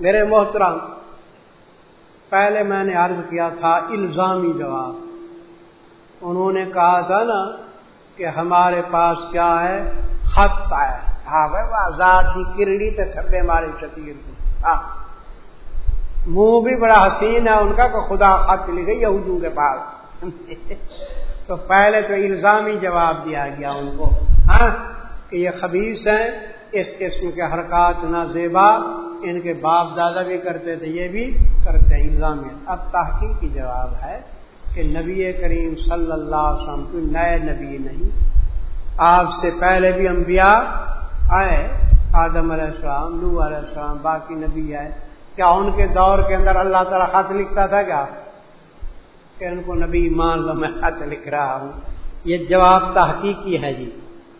میرے محترم، پہلے میں نے عرض کیا تھا الزامی جواب۔ انہوں نے کہا تھا نا کہ ہمارے پاس کیا ہے؟ خط ہے۔ ہاں آزاد کی کرڑی تو کھبے مارے شتیر کی ہاں۔ منہ بھی بڑا حسین ہے، ان کا کہ خدا خط لکھ گئی یہودوں کے پاس۔ تو پہلے تو الزامی جواب دیا گیا ان کو۔ ہاں کہ یہ خبیص ہیں، اس قسم کے حرکات نہ زیبا۔ ان کے باپ دادا بھی کرتے تھے، یہ بھی کرتے ہیں الزامی اب تحقیقی جواب ہے کہ نبی کریم صلی اللہ علیہ وسلم کوئی نئے نبی نہیں۔ آپ سے پہلے بھی انبیاء آئے، آدم علیہ السلام لو علیہ السلام، باقی نبی آئے۔ کیا ان کے دور کے اندر اللہ تعالیٰ خط لکھتا تھا کیا؟ کہ ان کو نبی مان لو، میں خط لکھ رہا ہوں۔ یہ جواب تحقیقی ہے جی۔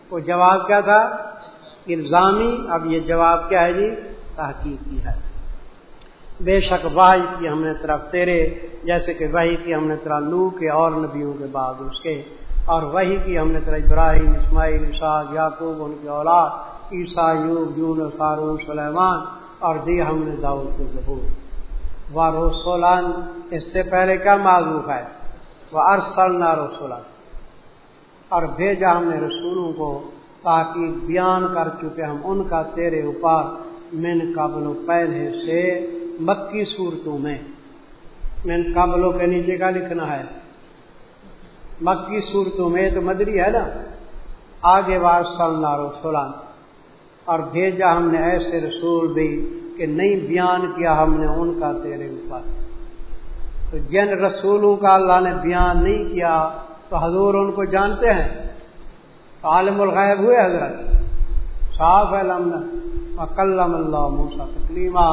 وہ جواب کیا تھا؟ الزامی۔ اب یہ جواب کیا ہے جی؟ تحقیقی ہے۔ بے شک واحد کی ہم نے طرف تیرے، جیسے کہ وہی کی ہم نے طرح لو کے اور نبیوں کے بعد اس کے، اور وہی کی ہم نے طرح ابراہیم، اسماعیل اشاق یعقوب، ان کی اولاد، عیسیٰ، یوب یون فارون سلیمان، اور دی ہم نے داؤد کو ظہور۔ وہ رسولان اس سے پہلے کیا معذوف ہے؟ وہ ارسل نہ رسولان اور بھیجا ہم نے رسولوں کو تاکہ بیان کر چکے ہم ان کا تیرے اوپر من قبل پہلے سے مکی صورتوں میں۔ من قبلوں کے نیچے کا لکھنا ہے۔ مکی صورتوں میں تو مدری ہے نا۔ آگے بار سلنا رسولان اور بھیجا ہم نے ایسے رسول بھی کہ نہیں بیان کیا ہم نے ان کا تیرے اوپر۔ تو جن رسولوں کا اللہ نے بیان نہیں کیا تو حضور ان کو جانتے ہیں۔ عالم الغیب ہوئے حضرت۔ صاف ہے کلام اللہ موسا تکلیمہ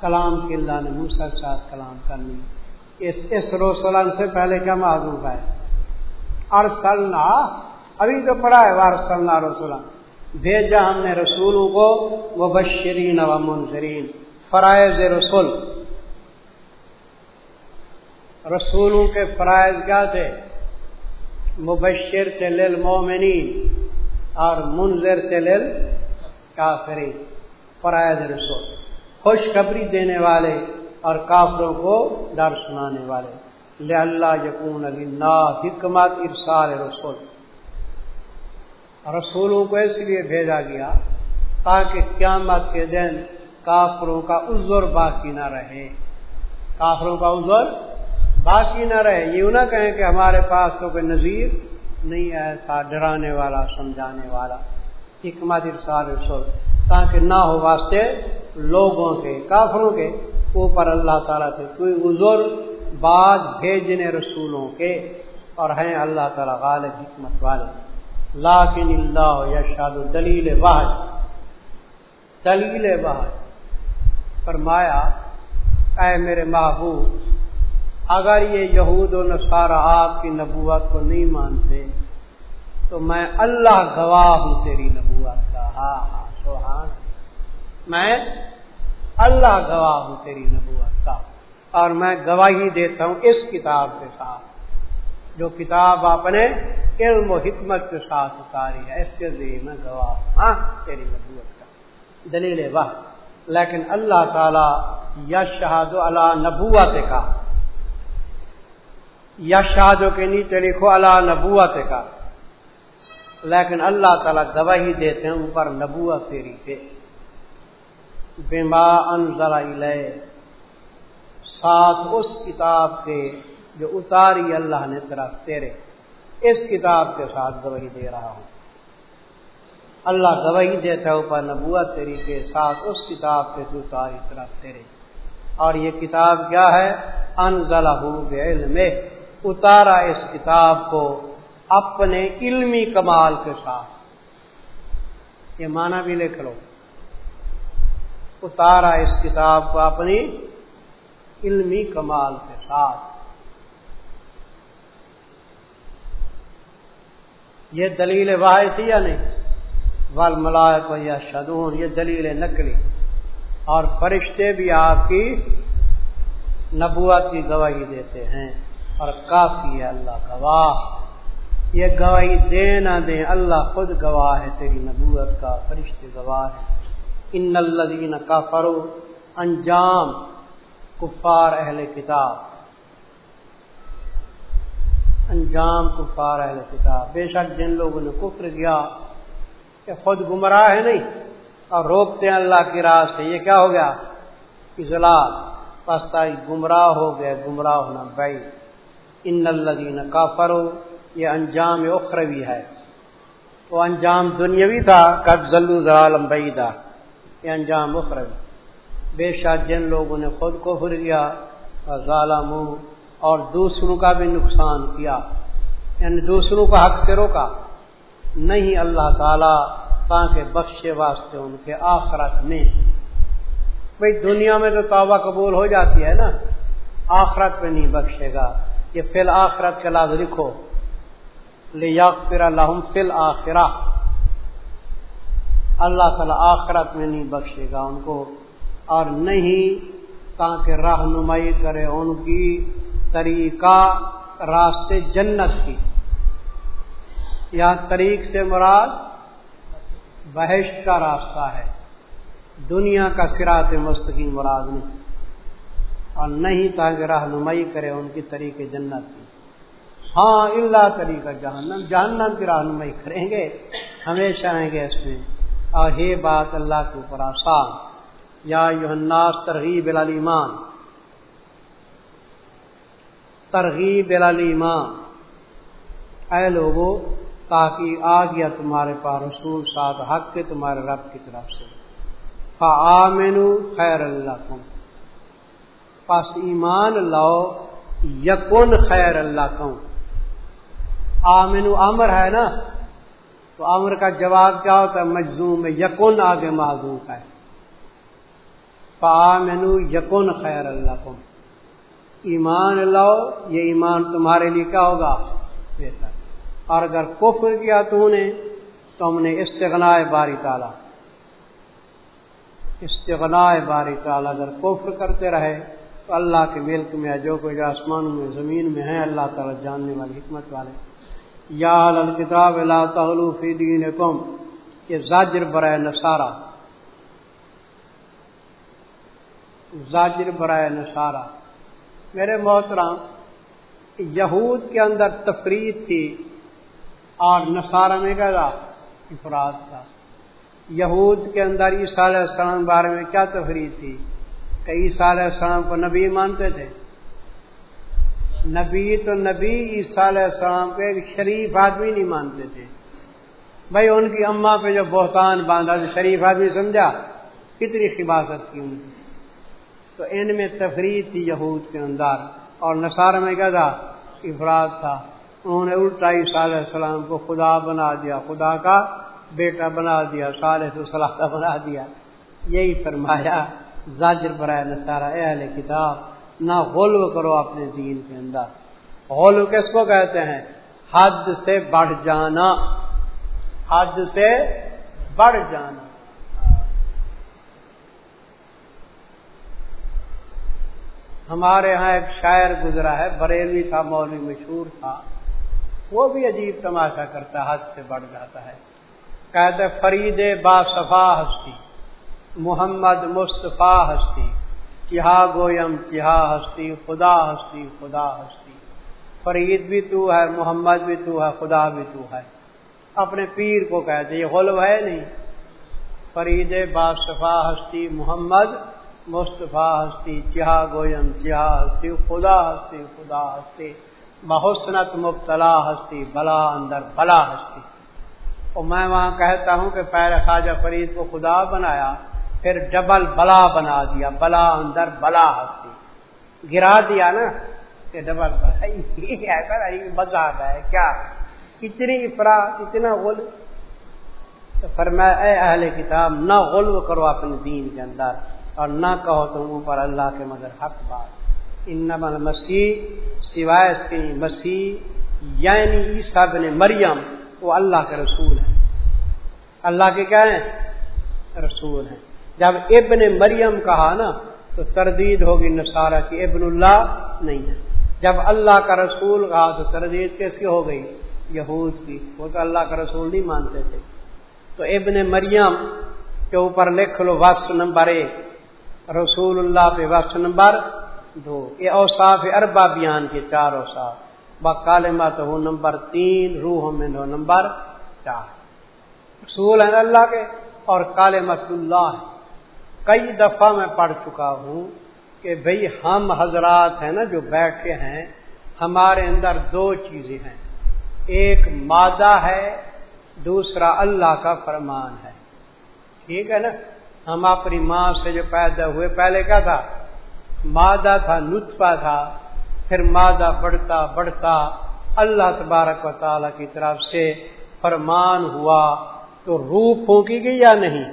کلام کے اللہ نے موسا کے ساتھ کلام کرنی۔ اس اس روسلان سے پہلے کیا معذوف ہے؟ ارسلنا، ابھی تو پڑھا ہے وارسلنا رسولان بھیجا ہم نے رسولوں کو وہ بشرین و منظرین فرائض رسول۔ رسولوں کے فرائض کیا تھے؟ مبشر تل مومنین اور منظر تل کافری فرائض رسول، خوشخبری دینے والے اور کافروں کو ڈر سنانے والے۔ لے اللہ یقون علی نا حکمت ارسال رسول۔ رسولوں کو اس لیے بھیجا گیا تاکہ قیامت کے دن کافروں کا عذر باقی نہ رہے۔ کافروں کا عذر باقی نہ رہے۔ یہ نہ کہیں کہ ہمارے پاس تو کوئی نظیر نہیں ایسا ڈرانے والا، سمجھانے والا۔ حکمت ارسال رسول تاکہ نہ ہو واسطے لوگوں کے، کافروں کے اوپر اللہ تعالیٰ سے کوئی عذر بعد بھیجنے رسولوں کے اور ہیں اللہ تعالیٰ غالب، حکمت والے۔ لاکن اللہ یشاد دلیل واحد دلیل واحد فرمایا، اے میرے محبوب، اگر یہ یہود و نصارہ آپ کی نبوت کو نہیں مانتے تو میں اللہ گواہ ہوں تیری نبوت کا. ہاں ہاں سوہان میں اللہ گواہ ہوں تیری نبوت کا. اور میں گواہی دیتا ہوں اس کتاب کے ساتھ، جو کتاب آپ نے علم و حکمت کے ساتھ اتاری ہے، اس کے ذریعے میں گواہ ہاں تیری نبوت کا. دلیل واہ لیکن اللہ تعالی یا شہاد اللہ نبوت کا. یا شہادوں کے نیچے لکھو اللہ نبوت کا. لیکن اللہ تعالیٰ گواہی دیتے ہیں اوپر نبوت تیری کے بیما انزل علیہ ساتھ اس کتاب کے جو اتاری اللہ نے طرف تیرے، اس کتاب کے ساتھ گواہی دے رہا ہوں۔ اللہ گواہی دیتا اوپر نبوت تیری کے ساتھ اس کتاب کے تو تاری طرف تیرے۔ اور یہ کتاب کیا ہے؟ ان علم۔ اتارا اس کتاب کو اپنے علمی کمال کے ساتھ۔ یہ معنی بھی لکھ لو۔ اتارا اس کتاب کو اپنی علمی کمال کے ساتھ۔ یہ دلیل واحد تھی یا نہیں؟ ول ملائک یا شدون یہ دلیل نکلی اور فرشتے بھی آپ کی نبوت کی گواہی دیتے ہیں۔ اور کافی ہے اللہ گواہ یہ گواہی دے نہ دیں اللہ خود گواہ ہے، تیری نبوت کا فرشتے گواہ ہے۔ ان الدین کا فرو انجام، کفار اہل کتاب۔ انجام، کفار اہل کتاب۔ بے شک جن لوگوں نے کفر کیا کہ خود گمراہ ہے نہیں، اور روکتے ہیں اللہ کی راہ سے۔ یہ کیا ہو گیا؟ اضلاع پستا گمراہ ہو گئے، گمراہ ہونا بھائی۔ ان الدین کا فرو یہ انجام اخروی ہے۔ وہ انجام دنیاوی تھا کب ذلو ضلع بئی تھا یہ انجام اخروی۔ بے شک جن لوگوں نے خود کو پھر گیا ظالم اور دوسروں کا بھی نقصان کیا۔ یعنی دوسروں کو حق سے روکا۔ نہیں اللہ تعالی تاکہ بخشے واسطے ان کے آخرت میں۔ بھائی دنیا میں تو توبہ قبول ہو جاتی ہے نا۔ آخرت میں نہیں بخشے گا۔ یہ فی الآخرت کے لاز لکھو پھر اللہ فل آخرا اللہ تعالیٰ آخرت میں نہیں بخشے گا ان کو اور نہیں تاکہ رہنمائی کرے ان کی طریقہ راستے جنت کی۔ یا طریق سے مراد بحشت کا راستہ ہے۔ دنیا کا سرات مستقیم مراد نہیں۔ اور نہیں تاکہ رہنمائی کرے ان کی طریقے جنت کی۔ ہاں اللہ طریقہ جہنم جہنم کی رہنمائی کریں گے، ہمیشہ رہیں گے اس میں۔ اور یہ بات اللہ کے اوپر آسان۔ یا یوناس ترغیب المان ترغیب المان اے لوگوں تاکہ آ گیا تمہارے پاس رسول ساتھ حق کے، تمہارے رب کی طرف سے۔ فعامن خیر اللہ کم پس ایمان لاؤ یقن خیر اللہ کم آمن امر ہے نا، تو امر کا جواب کیا ہوتا ہے؟ مجزوم میں یقن آگے معذوم کا ہے۔ فعامن یقن خیر اللہ کم ایمان لاؤ، یہ ایمان تمہارے لیے کیا ہوگا؟ بہتر۔ اور اگر کفر کیا تو نے، تو ہم نے استغنا باری تالا استغنا باری تالا اگر کفر کرتے رہے، تو اللہ کے ملک میں، جو کوئی آسمان میں، زمین میں ہے، اللہ تعالیٰ جاننے والی حکمت والے۔ یا الکتاب اللہ تعلو فی دین قوم یہ زاجر برائے نصارہ۔ زاجر برائے نصارہ۔ میرے محترام یہود کے اندر تفریح تھی، اور نصارہ میں گیا، افراد تھا یہود کے اندر عیسیٰ علیہ السلام بارے میں کیا تفریح تھی؟ کہ عیسیٰ علیہ السلام کو نبی مانتے تھے۔ نبی تو نبی عیسیٰ علیہ السلام کو ایک شریف آدمی نہیں مانتے تھے۔ بھائی ان کی اماں پہ جو بہتان باندھا جو شریف آدمی سمجھا؟ کتنی حفاظت کی ان کی؟ تو ان میں تفریح تھی یہود کے اندر اور نصارہ میں کیا تھا؟ افراد تھا۔ انہوں نے الٹا عیسیٰ علیہ السلام کو خدا بنا دیا، خدا کا بیٹا بنا دیا صالح تو صلاح بنا دیا۔ یہی فرمایا زاجر برائے نصارہ، اہل کتاب۔ نہ غلو کرو اپنے دین کے اندر۔ غلو کس کو کہتے ہیں؟ حد سے بڑھ جانا۔ حد سے بڑھ جانا۔ ہمارے ہاں ایک شاعر گزرا ہے بریلی تھا، مولوی مشہور تھا۔ وہ بھی عجیب تماشا کرتا حد سے بڑھ جاتا ہے۔ کہتے فرید با صفا ہستی، محمد مصطفیٰ ہستی۔ چہا گویم، چہا ہستی، خدا ہستی خدا ہستی۔ فرید بھی تو ہے، محمد بھی تو ہے، خدا بھی تو ہے۔ اپنے پیر کو کہتے یہ غلو ہے نہیں۔ فرید با صفا ہستی، محمد مصطفیٰ ہستی، چہا گویم، چہا ہستی، خدا ہستی خدا ہستی۔ بحسنت، مبتلا ہستی، بلا اندر بلا ہستی۔ اور میں وہاں کہتا ہوں کہ پیر خواجہ فرید کو خدا بنایا۔ پھر ڈبل بلا بنا دیا، بلا اندر، بلا ہستی۔ گرا دیا نا، کہ ڈبل بلا۔ بتا ہے۔ کیا؟ اتنی افرا اتنا غل تو فرمایا، اے اہل کتاب، نہ غلو کرو اپنے دین کے اندر، اور نہ کہو تم اوپر اللہ کے مگر حق بات۔ انما المسیح، سوائے اس کے مسیح یعنی عیسیٰ بن مریم، وہ اللہ کے رسول ہیں۔ اللہ کے کیا ہیں؟ رسول ہیں۔ جب ابن مریم کہا نا، تو تردید ہوگی نصارہ کی، ابن اللہ نہیں ہے۔ جب اللہ کا رسول کہا، تو تردید کیس کی ہو گئی؟ یہود کی۔ وہ تو اللہ کا رسول نہیں مانتے تھے۔ تو ابن مریم کے اوپر لکھ لو واسط نمبر ایک۔ رسول اللہ پہ وقت نمبر دو۔ یہ اوصاف اربا بیان کے چار اوصاف۔ بکالمت ہو نمبر تین، روح میں نمبر چار۔ رسول ہیں اللہ کے اور کالمت اللہ کئی دفعہ میں پڑھ چکا ہوں کہ بھئی ہم حضرات ہیں نا جو بیٹھے ہیں، ہمارے اندر دو چیزیں ہیں۔ ایک مادہ ہے، دوسرا اللہ کا فرمان ہے۔ ٹھیک ہے نا؟ ہم اپنی ماں سے جو پیدا ہوئے، پہلے کیا تھا؟ مادہ تھا، نطفہ تھا۔ پھر مادہ بڑھتا بڑھتا اللہ تبارک و تعالی کی طرف سے فرمان ہوا تو روح پھونکی گئی یا نہیں؟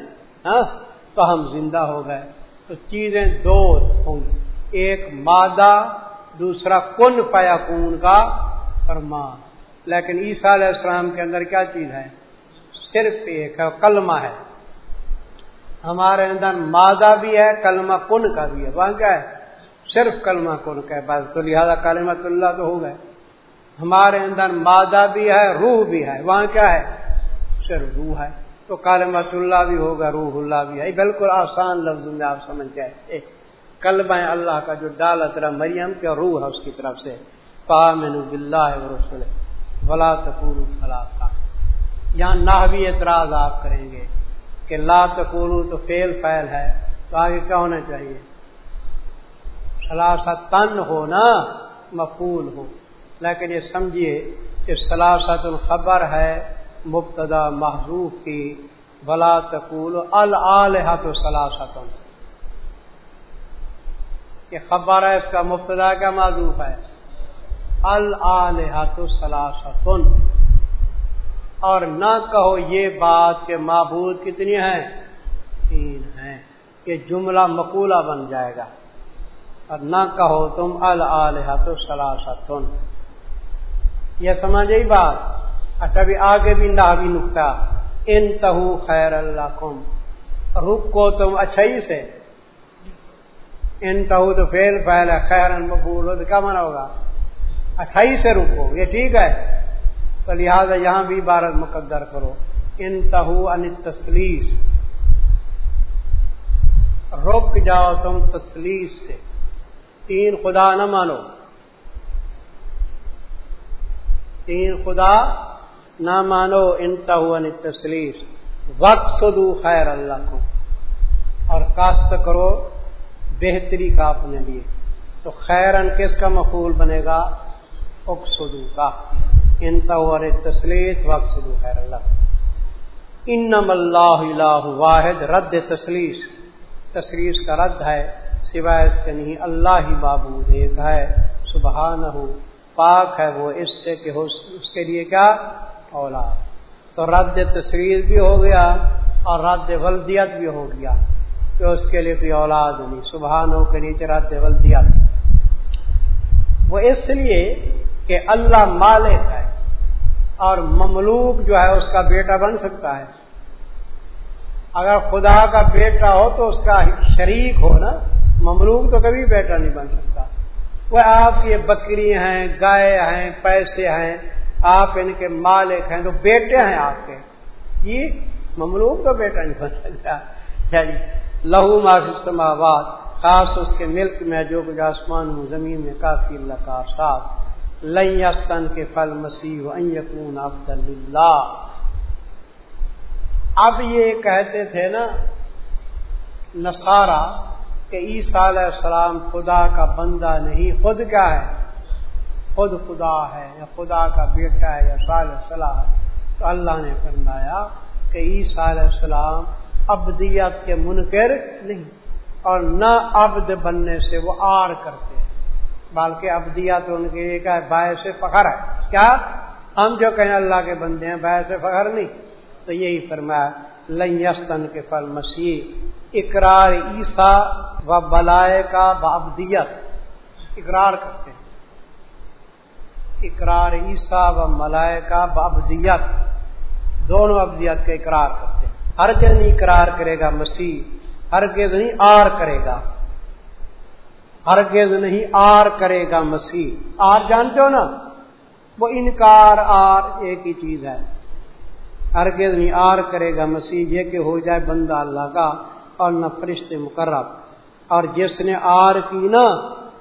ہاں؟ تو ہم زندہ ہو گئے، تو چیزیں دو ہوں۔ گی ایک مادہ، دوسرا کن پایا کون کا فرمان۔ لیکن عیسیٰ علیہ السلام کے اندر کیا چیز ہے؟ صرف ایک ہے، کلمہ ہے۔ ہمارے اندر مادہ بھی ہے، کلمہ کن کا بھی ہے۔ وہاں کیا ہے؟ صرف کلمہ کن کا ہے بس تو لہٰذا کلمت اللہ تو ہو گئے۔ ہمارے اندر مادہ بھی ہے، روح بھی ہے۔ وہاں کیا ہے؟ صرف روح ہے۔ تو کالمت اللہ بھی ہوگا، روح اللہ بھی ہے۔ بالکل آسان لفظ میں آپ سمجھ جائے کلبہ اللہ کا جو ڈالا ترا مریم کے روح ہے اس کی طرف سے۔ پا مین بلّہ رسول بلا تقور فلا تھا یہاں نہ بھی اعتراض آپ کریں گے کہ لا تقور تو فیل فیل ہے، تو آگے کیا ہونا چاہیے؟ سلاسا تن ہو نا مقول ہو۔ لیکن یہ سمجھیے کہ سلاست الخبر ہے مبتدا محضوف کی بلا تقول الحا تو سلاست یہ خبر ہے، اس کا مبتدا کیا معذوف ہے؟ الحا تو سلاست اور نہ کہو یہ بات کہ معبود کتنی ہیں؟ تین ہیں، کہ جملہ مقولہ بن جائے گا۔ اور نہ کہو تم الحا تو سلاستن یہ سمجھ بات؟ اچھا بھی آگے بھی نہ بھی نکتا ان تہو خیر اللہ کم رکو تم اچھائی سے۔ ان تہو تو فیل فیل ہے خیر مقبول۔ ہو تو کیا مانا ہوگا؟ اچھائی سے رکو، یہ ٹھیک ہے۔ تو لہٰذا یہاں بھی عبارت مقدر کرو۔ ان تہو ان تسلیس رک جاؤ تم تسلیس سے۔ تین خدا نہ مانو۔ تین خدا نہ مانو انتہو تسلیس وقت سدو خیر اللہ کو اور کاشت کرو، بہتری کا اپنے لیے۔ تو خیرن کس کا مقول بنے گا؟ اکسدو کا۔ انتہو تسلیس وقت سدو خیر اللہ انم اللہ الہ واحد، رد تسلیس۔ تسلیس کا رد ہے، سوائے سے نہیں، اللہ ہی بابو ایک ہے۔ سبحان ہو پاک ہے وہ، اس سے کہ اس کے لیے کیا؟ اولاد تو رد تصویر بھی ہو گیا اور رد ولدیت بھی ہو گیا۔ کہ اس کے لیے کوئی اولاد نہیں سبحانوں کے نیچے رد ولدیت۔ وہ اس لیے کہ اللہ مالک ہے اور مملوک جو ہے اس کا بیٹا بن سکتا ہے۔ اگر خدا کا بیٹا ہو تو اس کا شریک ہو نا، مملوک تو کبھی بیٹا نہیں بن سکتا۔ وہ آپ کی بکری ہیں، گائے ہیں، پیسے ہیں آپ ان کے مالک ہیں تو بیٹے ہیں آپ کے۔ یہ مملوک کا بیٹا نہیں بن سکتا۔ یعنی لہو معافی سماوات خاص اس کے ملک میں جو کچھ آسمان زمین میں کافی اللہ کا ساتھ لئیستن کے پھل مسیح یقون عبد اللہ اب یہ کہتے تھے نا نسارا کہ عیسیٰ علیہ السلام خدا کا بندہ نہیں، خود کیا ہے؟ خود خدا ہے یا خدا کا بیٹا ہے یا صالح صلاح تو اللہ نے فرمایا کہ عیسیٰ علیہ السلام ابدیت کے منکر نہیں اور نہ ابد بننے سے وہ آر کرتے ہیں۔ بلکہ ابدیت ان کے لیے کیا باعث فخر ہے۔ کیا؟ ہم جو کہیں اللہ کے بندے ہیں، باعث فخر نہیں۔ تو یہی فرمایا لئیستن کے فل مسیح اقرار عیسیٰ و بلائے کا بابدیت اقرار کرتے ہیں۔ اقرار عیسیٰ و ملائکہ بابدیت دونوں ابدیت کا اقرار کرتے ہیں۔ ہر نہیں اقرار کرے گا مسیح ہر نہیں آر کرے گا۔ ہر نہیں آر کرے گا مسیح۔ آر جانتے ہو نا؟ وہ انکار آر ایک ہی چیز ہے۔ ہر نہیں آر کرے گا مسیح، یہ کہ ہو جائے بندہ اللہ کا اور نہ فرشتے مقرر اور جس نے آر کی نا،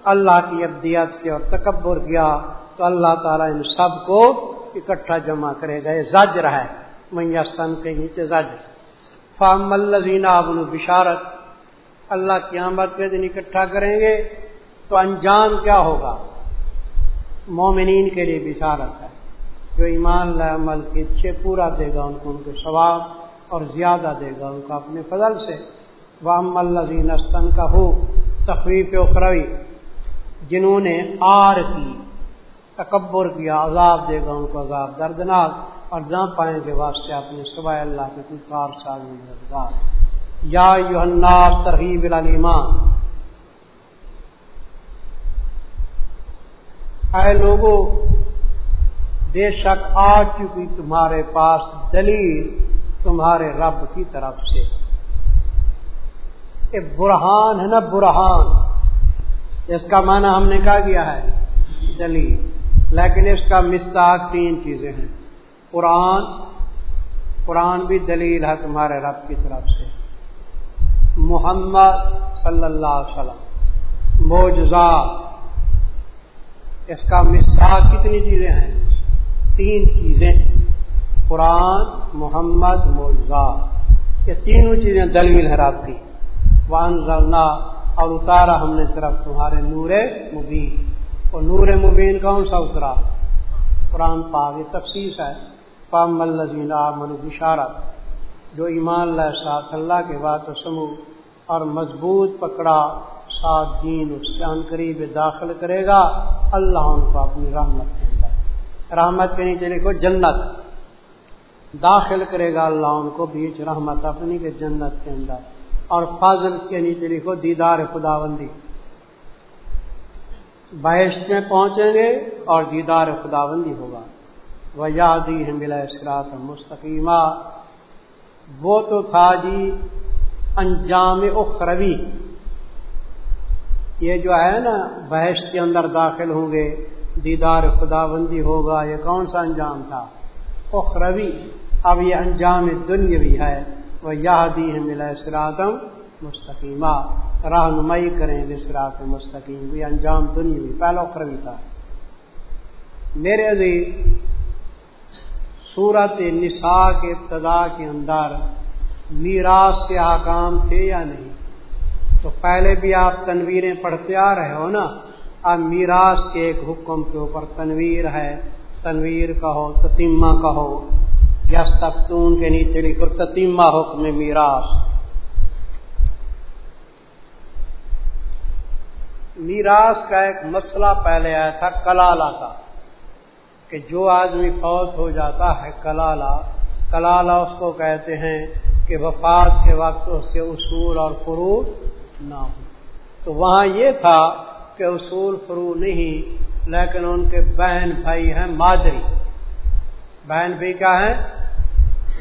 اللہ کی ابدیت سے اور تکبر کیا تو اللہ تعالیٰ ان سب کو اکٹھا جمع کرے گا۔ یہ زجر ہے۔ میاں سن کے نیچے زجر۔ فام الزین ابن بشارت۔ اللہ قیامت کے دن اکٹھا کریں گے۔ تو انجام کیا ہوگا؟ مومنین کے لیے بشارت ہے۔ جو ایمان اللہ عمل کے اچھے پورا دے گا، ان کو ان کے ثواب اور زیادہ دے گا، ان کو اپنے فضل سے۔ وام الزین استن کا ہو تخریف اخروی۔ جنہوں نے آر کی۔ تکبر کیا عذاب دے گا ان کو عذاب دردناک، اور نہ پائیں گے واسطے اپنے سوائے اللہ کے کوئی کار ساز یا یو الناس ترغیب المان اے لوگوں بے شک آ چکی تمہارے پاس دلیل تمہارے رب کی طرف سے۔ ایک برہان ہے نا برہان۔ اس کا معنی ہم نے کہا گیا ہے، دلیل۔ لیکن اس کا مستاق تین چیزیں ہیں۔ قرآن قرآن بھی دلیل ہے تمہارے رب کی طرف سے۔ محمد صلی اللہ علیہ وسلم موجزا اس کا مستاق کتنی چیزیں ہیں؟ تین چیزیں۔ قرآن، محمد موجزا یہ تینوں چیزیں دلیل ہے رب کی۔ وان ضلع اور اتارا ہم نے طرف تمہارے نور مبین۔ اور نور مبین کون سا اترا۔ قرآن پاک یہ تفصیص ہے۔ پام الزین من بشارت جو ایمان لہ ساتھ اللہ کے بات و سمو اور مضبوط پکڑا سات دین اس کے ان قریب داخل کرے گا۔ اللہ ان کو اپنی رحمت کے اندر رحمت کے نیچے لکھو جنت۔ داخل کرے گا اللہ ان کو بیچ رحمت اپنی کے جنت کے اندر۔ اور فاضل کے نیچے لکھو دیدار خدا بندی بحث میں پہنچیں گے اور دیدار خدا بندی ہوگا۔ وہ یادی ہے ملا اسرات مستقیمہ وہ تو تھا جی انجام اخروی۔ یہ جو ہے نا بحث کے اندر داخل ہوں گے، دیدار خدا بندی ہوگا، یہ کون سا انجام تھا؟ اخروی۔ اب یہ انجام دنیاوی ہے۔ وہ یادی ہے ملا اسراتم مستقیمہ رہنمائی کریں گے سرات مستقیم یہ انجام دنیاوی پہلا اخروی تھا۔ میرے عزیز صورت نساء کے ابتدا کے اندر میراث کے حکام تھے یا نہیں؟ تو پہلے بھی آپ تنویریں پڑھتے آ رہے ہو نا؟ اب میراث کے ایک حکم کے اوپر تنویر ہے۔ تنویر کہو، تتیمہ کہو۔ یا ستون کے نیچے لکھ کر تتیمہ حکم میراث۔ میراث کا ایک مسئلہ پہلے آیا تھا، کلالہ کا، کہ جو آدمی فوت ہو جاتا ہے کلالہ کلالہ اس کو کہتے ہیں کہ وفات کے وقت اس کے اصول اور فرو نہ ہو تو وہاں یہ تھا کہ اصول فرو نہیں، لیکن ان کے بہن بھائی ہیں مادری۔ بہن بھائی کیا ہیں؟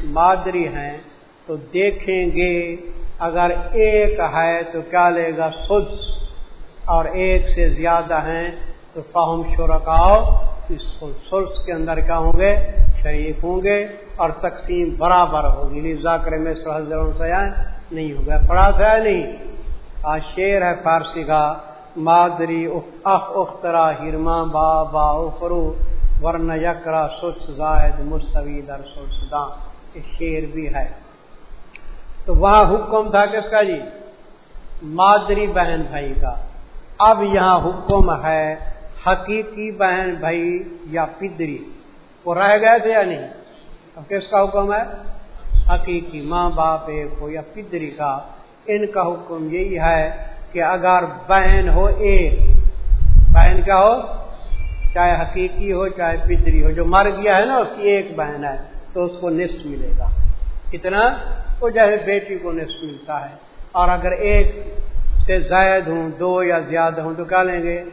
مادری ہیں۔ تو دیکھیں گے، اگر ایک ہے تو کیا لے گا؟ سدس۔ اور ایک سے زیادہ ہیں، تو فہم شرکاؤ، اس سلس کے اندر کیا ہوں گے؟ شریف ہوں گے اور تقسیم برابر ہوگی۔ لیزا میں سہزروں سے نہیں ہوگا، پڑھا تھا نہیں۔ آج شیر ہے فارسی کا، مادری اخ اخترا، ہرما، با با، اخرو ورن یکرا سچ زائد، مستوی، در سلسداں یہ شیر بھی ہے۔ تو وہاں حکم تھا کس کا جی؟ مادری بہن بھائی کا۔ اب یہاں حکم ہے، حقیقی بہن بھائی یا پدری۔ وہ رہ گئے تھے یا نہیں؟ اب کس کا حکم ہے؟ حقیقی ماں باپ ایک ہو یا پدری کا۔ ان کا حکم یہی ہے کہ اگر بہن ہو ایک، بہن کیا ہو؟ چاہے حقیقی ہو، چاہے پدری ہو، جو مر گیا ہے نا، اس کی ایک بہن ہے، تو اس کو نصف ملے گا۔ کتنا؟ وہ جیسے بیٹی کو نصف ملتا ہے۔ اور اگر ایک سے زائد ہوں، دو یا زیادہ ہوں تو کیا لیں گے؟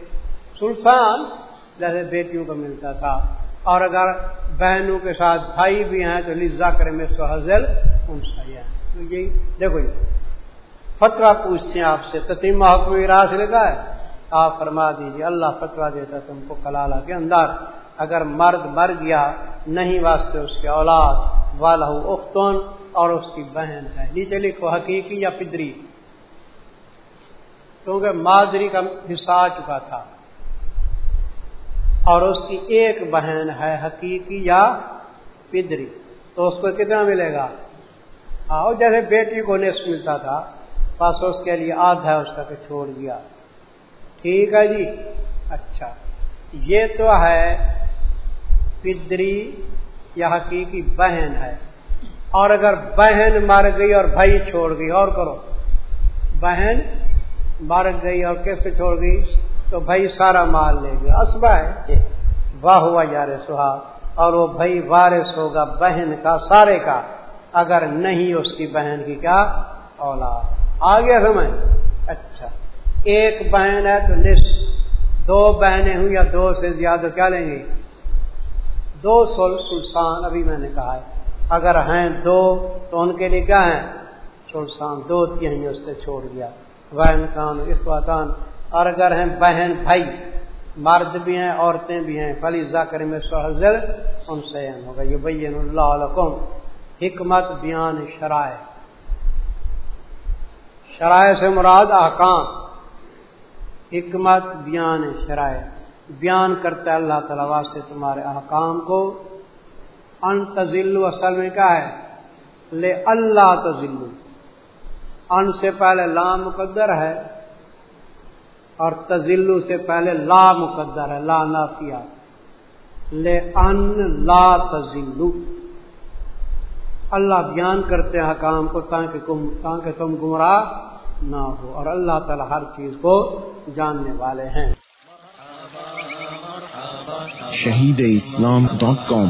سلسان جیسے بیٹیوں کو ملتا تھا۔ اور اگر بہنوں کے ساتھ بھائی بھی ہیں تو لزا کرے میں سہزل ان تو یہی دیکھو جی، یہ فتوا پوچھتے ہیں آپ سے، تتیم حکم راس لگا ہے؟ آپ فرما دیجیے اللہ فتوا دیتا تم کو کلالہ کے اندر۔ اگر مرد مر گیا، نہیں واسطے اس کے اولاد والا اختون اور اس کی بہن ہے۔ نیچے لکھو حقیقی یا پدری کیونکہ مادری کا حصہ آ چکا تھا۔ اور اس کی ایک بہن ہے حقیقی یا پدری۔ تو اس کو کتنا ملے گا؟ آؤ، جیسے بیٹی کو نصف ملتا تھا، بس اس کے لیے آدھا ہے اس کا کہ چھوڑ دیا۔ ٹھیک ہے جی؟ اچھا۔ یہ تو ہے پدری یا حقیقی بہن ہے۔ اور اگر بہن مر گئی اور بھائی چھوڑ گئی، اور کرو۔ بہن مر گئی اور کس پہ چھوڑ گئی، تو بھائی سارا مال لے گیا۔ اسبا ہے۔ واہ ہوا یار سہا اور وہ بھائی وارث ہوگا، بہن کا، سارے کا۔ اگر نہیں اس کی بہن کی، کیا؟ اولاد۔ آگے سمجھ اچھا۔ ایک بہن ہے تو نصف۔ دو بہنیں ہوں یا دو سے زیادہ، کیا لیں گے؟ دو سلسان، ابھی میں نے کہا ہے۔ اگر ہیں دو، تو ان کے لیے کیا ہے سلسان۔ دو تین اس سے چھوڑ دیا۔ بہن کان اس اور اگر ہیں بہن بھائی، مرد بھی ہیں، عورتیں بھی ہیں، فلی ذکر میں سہزل ان سے ہوگا یہ بین اللہ علیکم حکمت، بیان شرائع۔ شرائع سے مراد احکام۔ حکمت، بیان شرائع۔ بیان کرتا ہے اللہ تعالی واسطے تمہارے احکام کو۔ ان تزلو اصل میں کیا ہے؟ لے اللہ تزلو ان سے پہلے لا مقدر ہے اور تزلو سے پہلے لا مقدر ہے، لا نافیہ۔ لے ان لا تزلو اللہ بیان کرتے ہیں حکام کو تاکہ تم گمراہ نہ ہو، اور اللہ تعالی ہر چیز کو جاننے والے ہیں۔ شہید اسلام ڈاٹ کام۔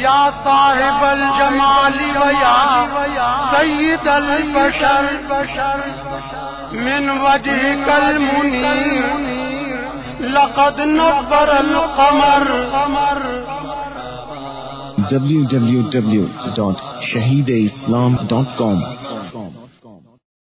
یا صاحب الجمال ویا سید البشر من وجهك المنير لقد نبر القمر۔ www.shahideislam.com